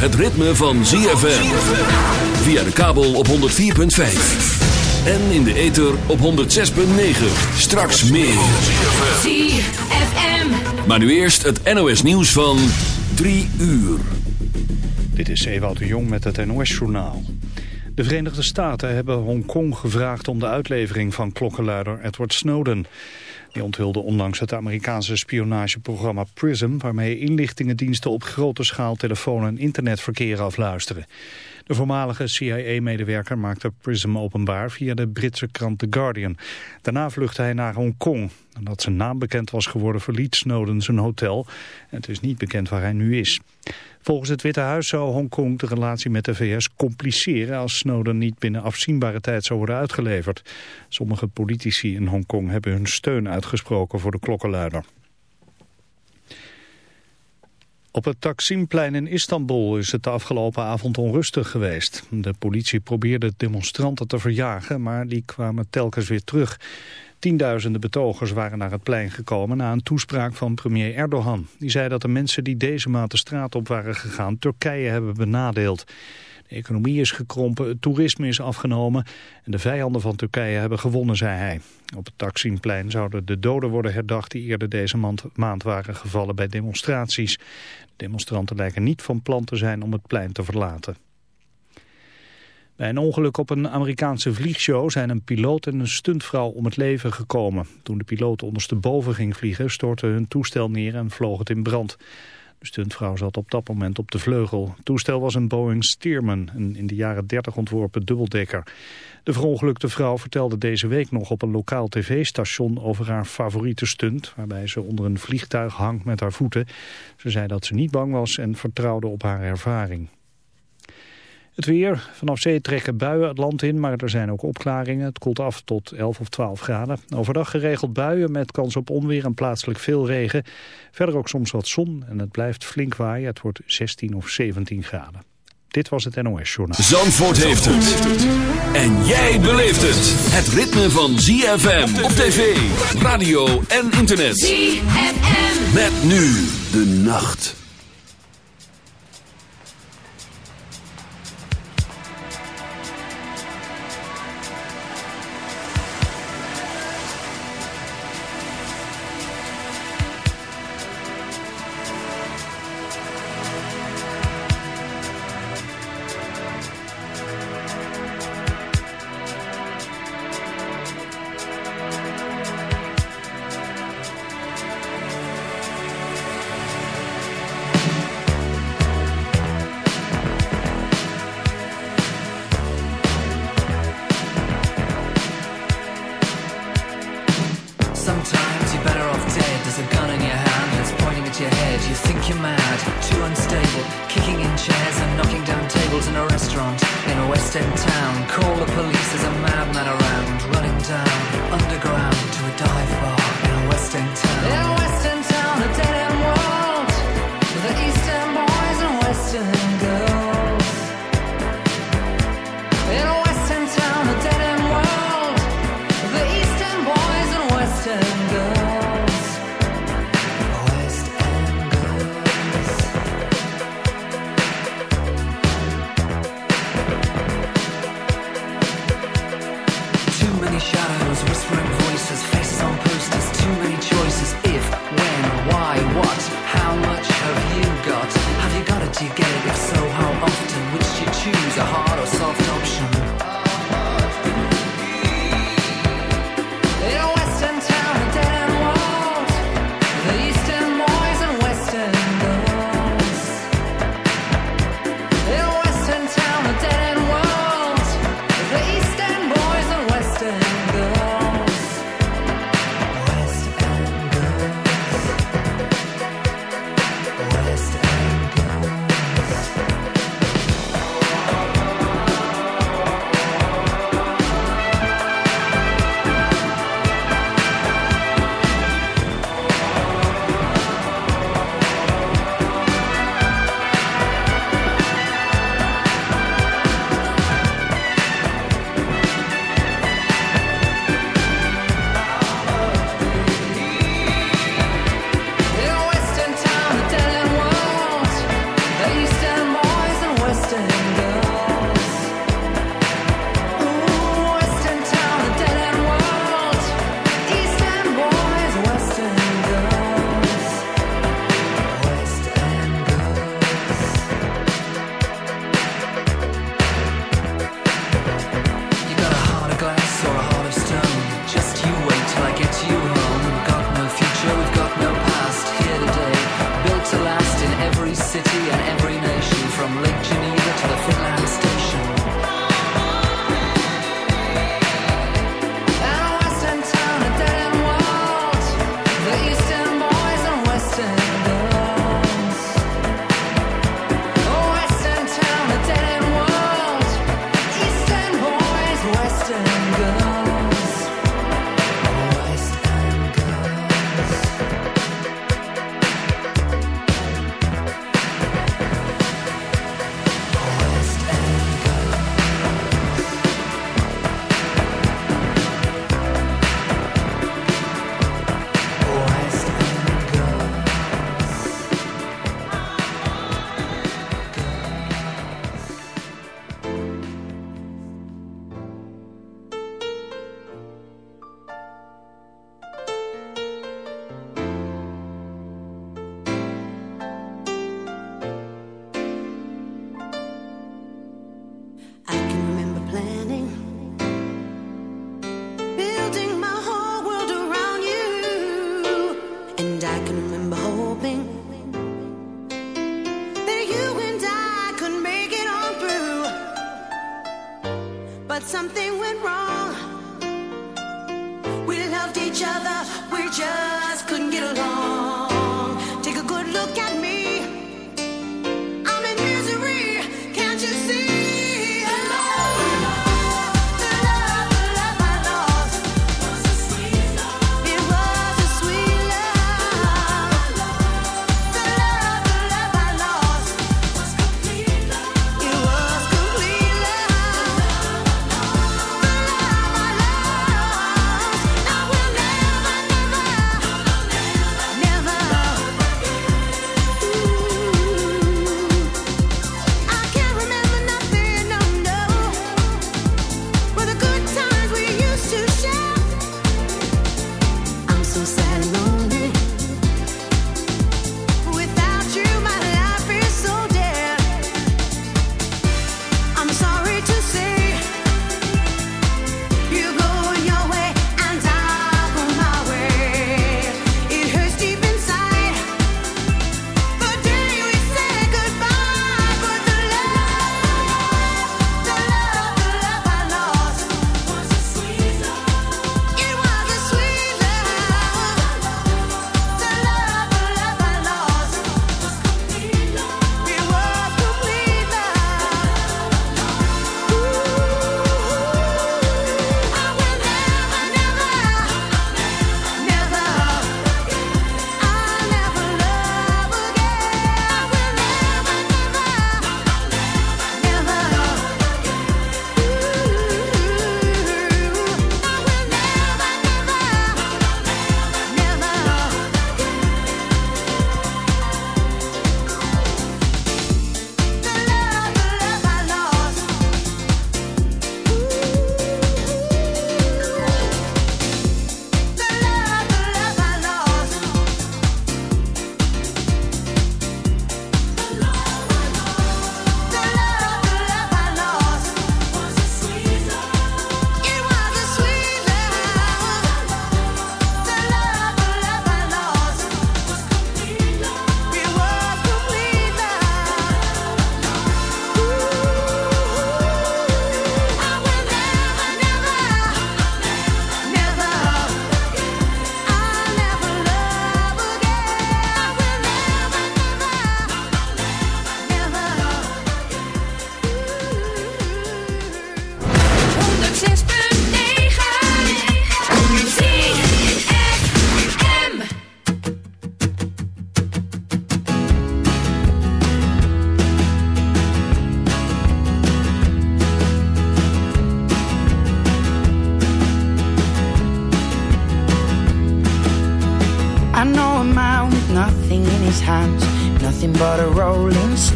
het ritme van ZFM. Via de kabel op 104.5. En in de ether op 106.9. Straks meer. ZFM. Maar nu eerst het NOS nieuws van 3 uur. Dit is Ewout de Jong met het NOS-journaal. De Verenigde Staten hebben Hongkong gevraagd om de uitlevering van klokkenluider Edward Snowden. Die onthulde onlangs het Amerikaanse spionageprogramma PRISM... waarmee inlichtingendiensten op grote schaal telefoon- en internetverkeer afluisteren. De voormalige CIA-medewerker maakte PRISM openbaar via de Britse krant The Guardian. Daarna vluchtte hij naar Hongkong. Nadat zijn naam bekend was geworden verliet Snowden zijn hotel. Het is niet bekend waar hij nu is. Volgens het Witte Huis zou Hongkong de relatie met de VS compliceren als Snowden niet binnen afzienbare tijd zou worden uitgeleverd. Sommige politici in Hongkong hebben hun steun uitgesproken voor de klokkenluider. Op het Taksimplein in Istanbul is het de afgelopen avond onrustig geweest. De politie probeerde demonstranten te verjagen, maar die kwamen telkens weer terug. Tienduizenden betogers waren naar het plein gekomen na een toespraak van premier Erdogan. Die zei dat de mensen die deze maand de straat op waren gegaan Turkije hebben benadeeld. De economie is gekrompen, het toerisme is afgenomen en de vijanden van Turkije hebben gewonnen, zei hij. Op het Taksimplein zouden de doden worden herdacht die eerder deze maand waren gevallen bij demonstraties. De demonstranten lijken niet van plan te zijn om het plein te verlaten. Bij een ongeluk op een Amerikaanse vliegshow zijn een piloot en een stuntvrouw om het leven gekomen. Toen de piloot ondersteboven ging vliegen stortte hun toestel neer en vloog het in brand. De stuntvrouw zat op dat moment op de vleugel. Het toestel was een Boeing Stearman, een in de jaren 30 ontworpen dubbeldekker. De verongelukte vrouw vertelde deze week nog op een lokaal tv-station over haar favoriete stunt, waarbij ze onder een vliegtuig hangt met haar voeten. Ze zei dat ze niet bang was en vertrouwde op haar ervaring. Het weer. Vanaf zee trekken buien het land in, maar er zijn ook opklaringen. Het koelt af tot 11 of 12 graden. Overdag geregeld buien met kans op onweer en plaatselijk veel regen. Verder ook soms wat zon en het blijft flink waaien. Het wordt 16 of 17 graden. Dit was het NOS Journaal. Zandvoort heeft het. En jij beleeft het. Het ritme van ZFM op tv, radio en internet. ZFM. Met nu de nacht. Unstable, kicking in chairs and knocking down tables in a restaurant in a West End town. Call the police, there's a madman around, running down underground to a dive bar. In a West End town,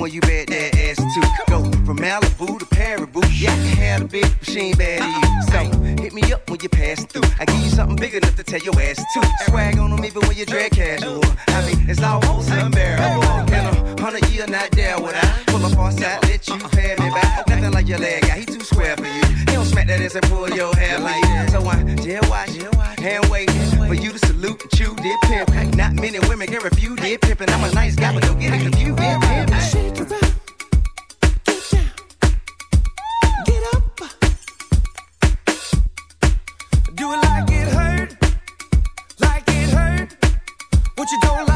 when you bet that ass too. Go from Malibu to Paribu, yeah, I can have a big machine, baby. bad you. So me up when you pass through. I give you something big enough to tell your ass to. Swag on them even when you're drag casual. I mean, it's almost unbearable. In a hundred years not there would I pull up on side, let you pay me back. Nothing like your leg guy, he too square for you. He don't smack that ass and pull your hair like that. So I jail watch, hand wait for you to salute and chew did pimp. Not many women can refuse did pimpin'. I'm a nice guy, but don't get it confused. Did pimp. Do it like it hurt, like it hurt. What you don't like.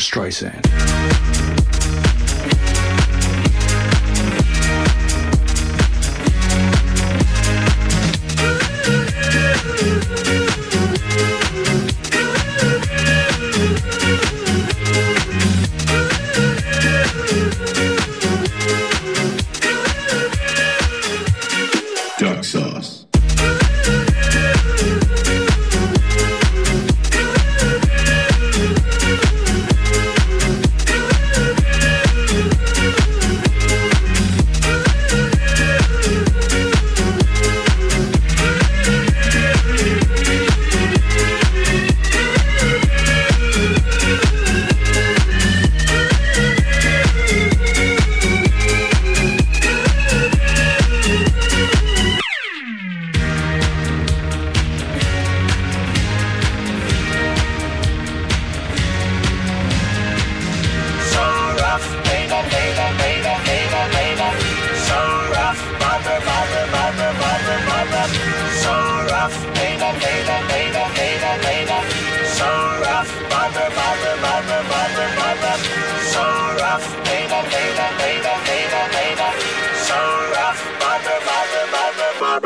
Streisand.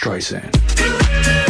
Streisand.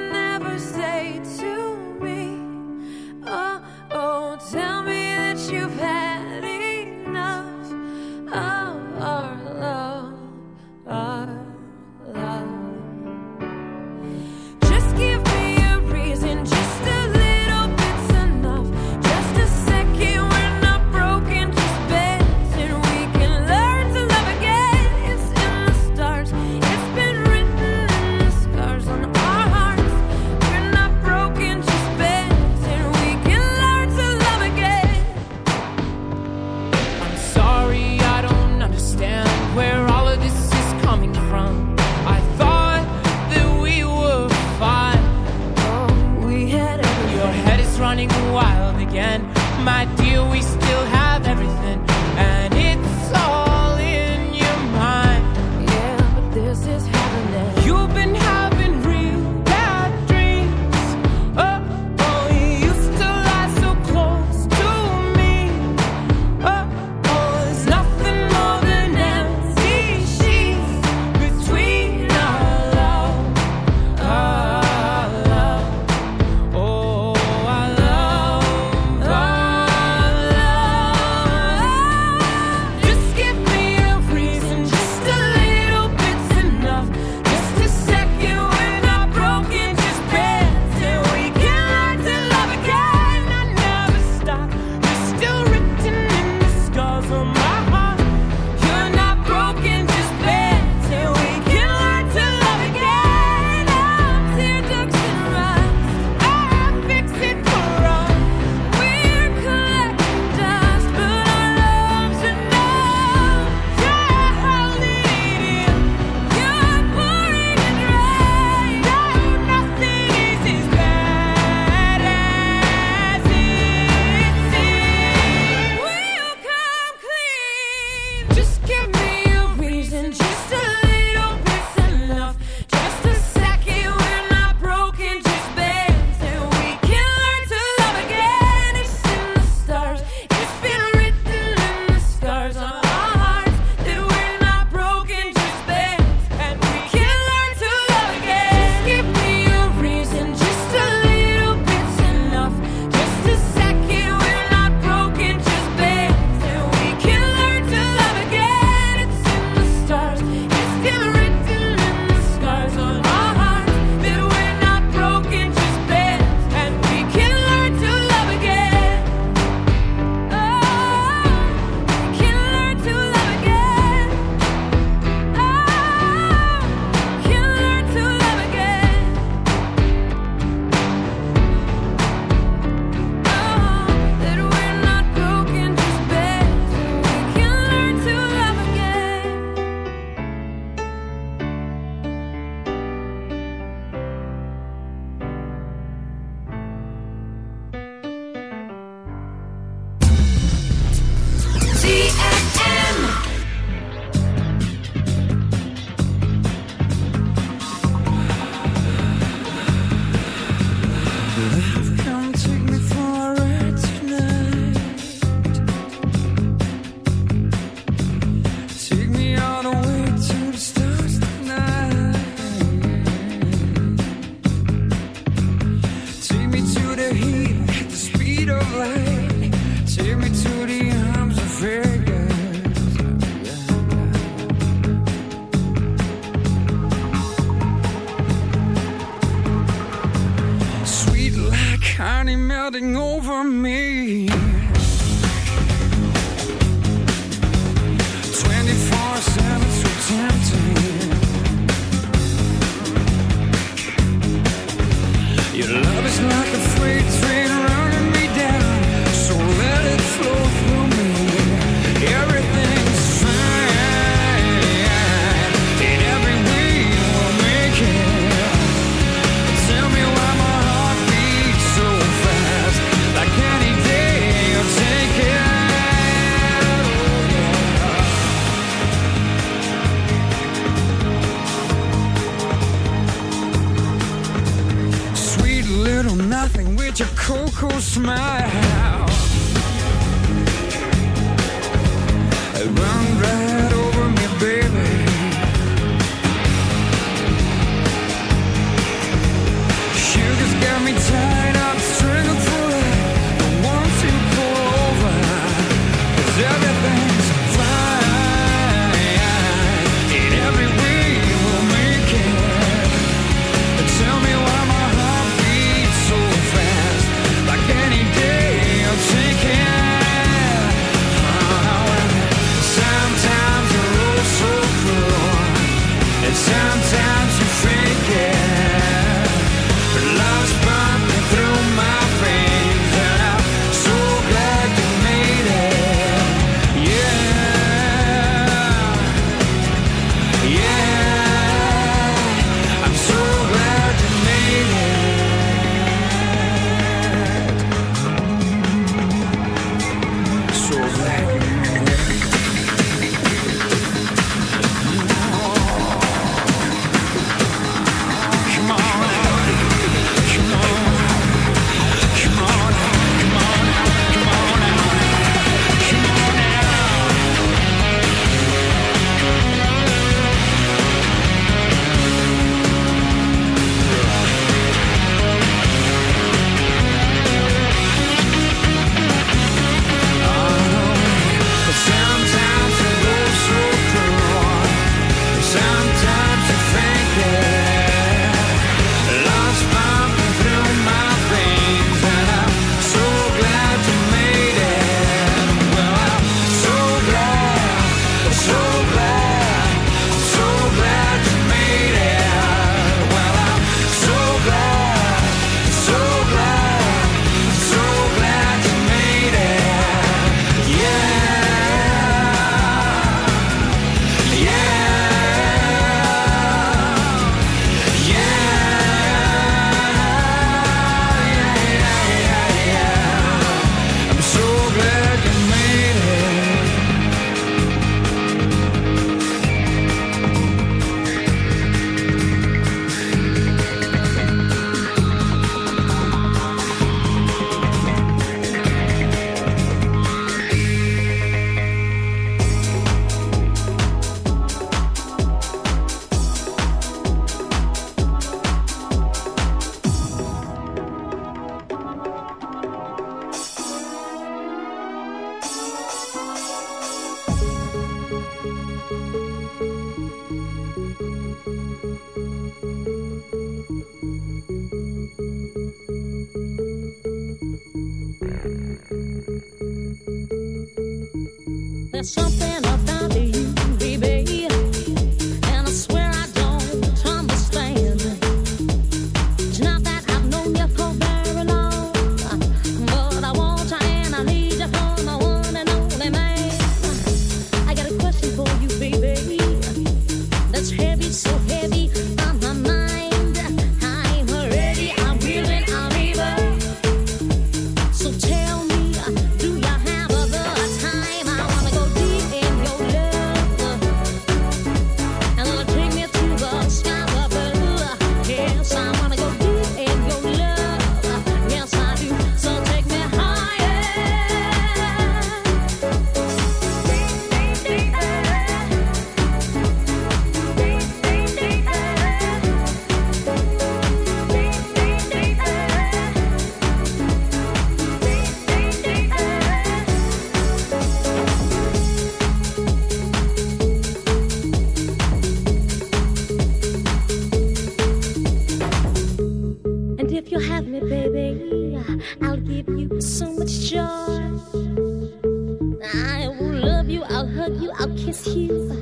you,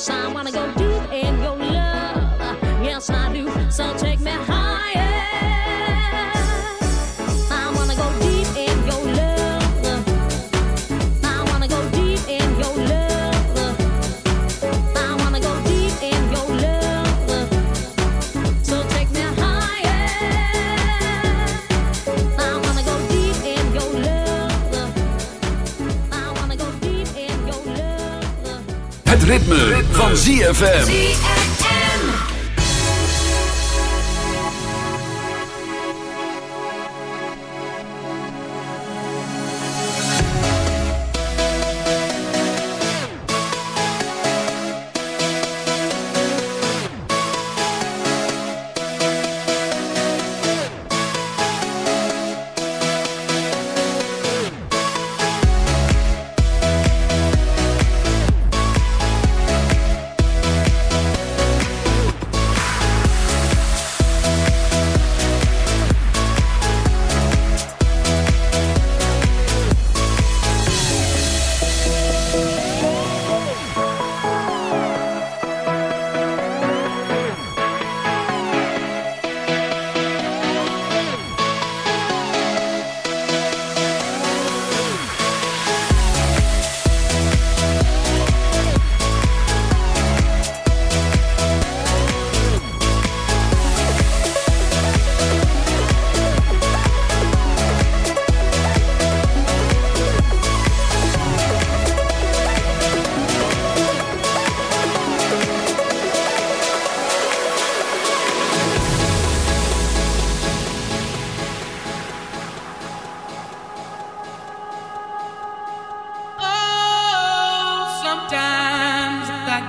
Yes, I wanna go deep in your love. Yes, I do. So take me high. ritme, van ZFM.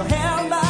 You held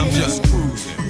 I'm just cruising,